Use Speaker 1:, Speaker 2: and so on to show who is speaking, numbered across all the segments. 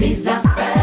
Speaker 1: Misa Fé.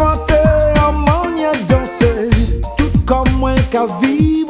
Speaker 1: inventer, en manière danser, tout comme moi qu'à vivre.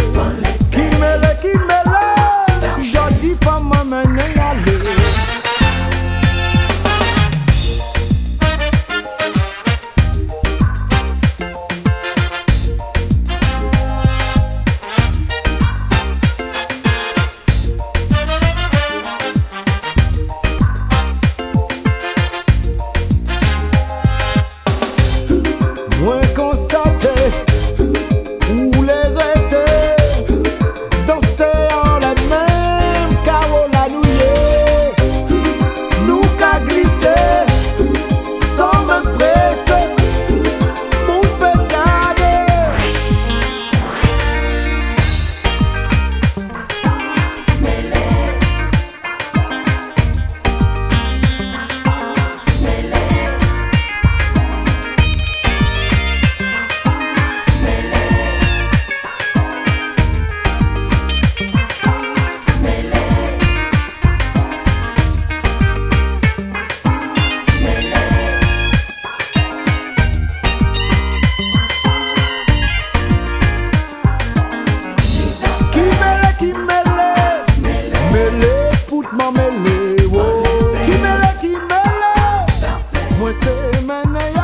Speaker 1: m'en mêler. Qui mêle, qui mêle, moi c'est.